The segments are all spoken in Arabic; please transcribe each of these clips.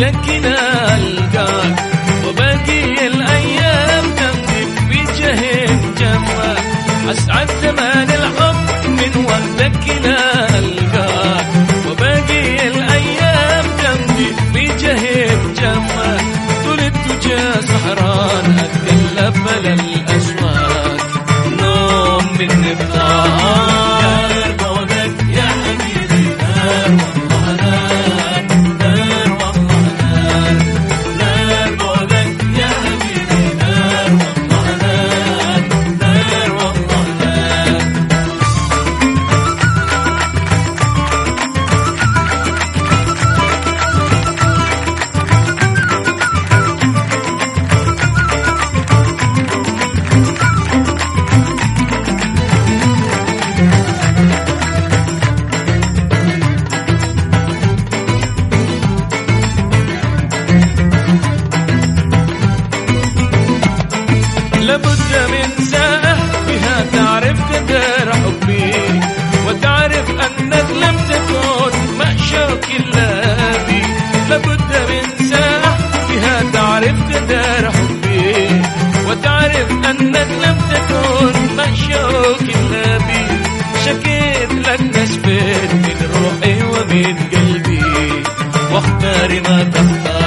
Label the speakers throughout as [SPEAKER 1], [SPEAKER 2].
[SPEAKER 1] وحدك نلقاك وباقي الأيام تمضي بوجهك جنبك أسعد زمان الحب من وحدك نلقاك وباقي الأيام تمضي بوجهك جنبك طول التجاه سهران اتقلب بلا الاسواق نوم من نبضان. وأختار ما تختار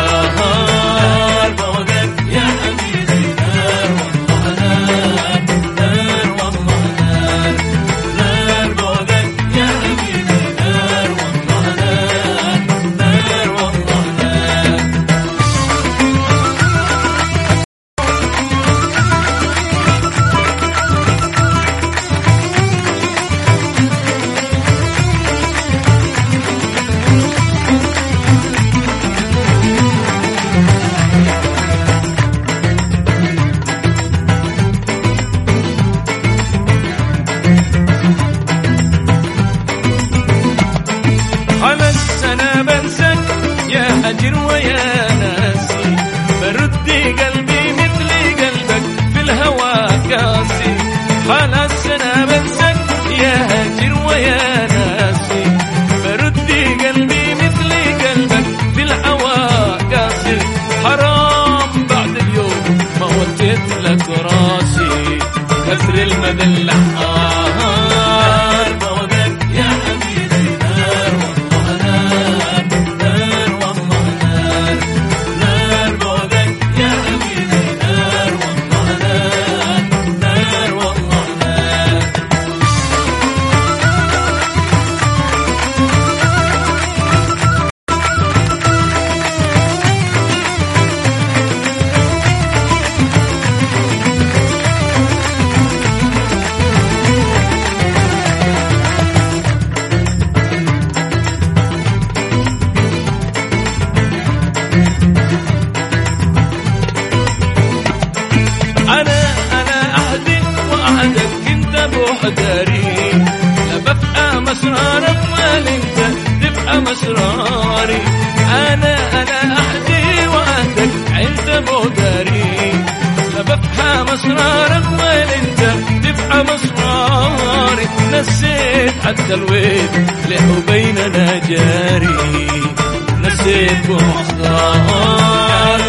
[SPEAKER 1] مسراري أنا أنا احدي وعندك بوداري لا بفهم اسرارك ولا انت تبقى مسراري. نسيت حتى الويل له بيننا جاري نسيت ومختار